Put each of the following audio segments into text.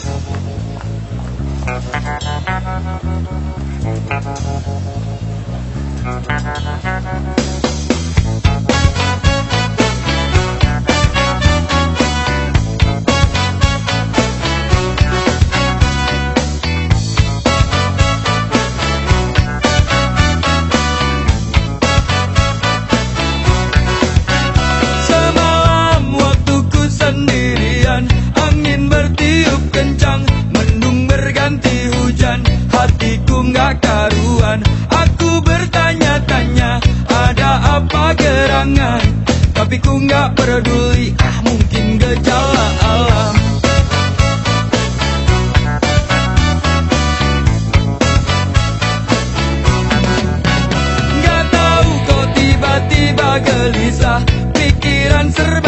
Thank you. Nggak karuan. Aku bertanya-tanya Ada apa gerangan? Tapi ku nggak peduli Ah mungkin gejala alam. Gak tahu kok tiba-tiba gelisah Pikiran serba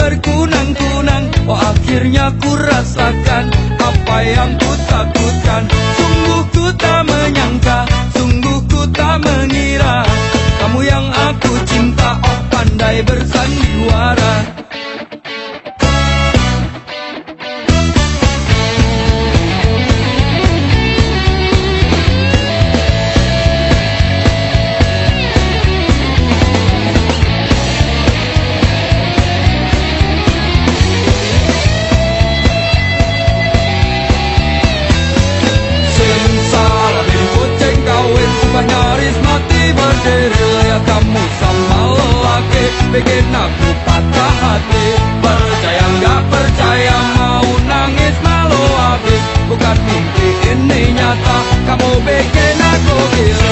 berkunang-kunang. Oh akhirnya ku rasakan Apa yang ku takutkan Bikin aku patah hati Percaya nggak percaya Mau nangis malu habis Bukan mimpi ini nyata Kamu bikin aku gila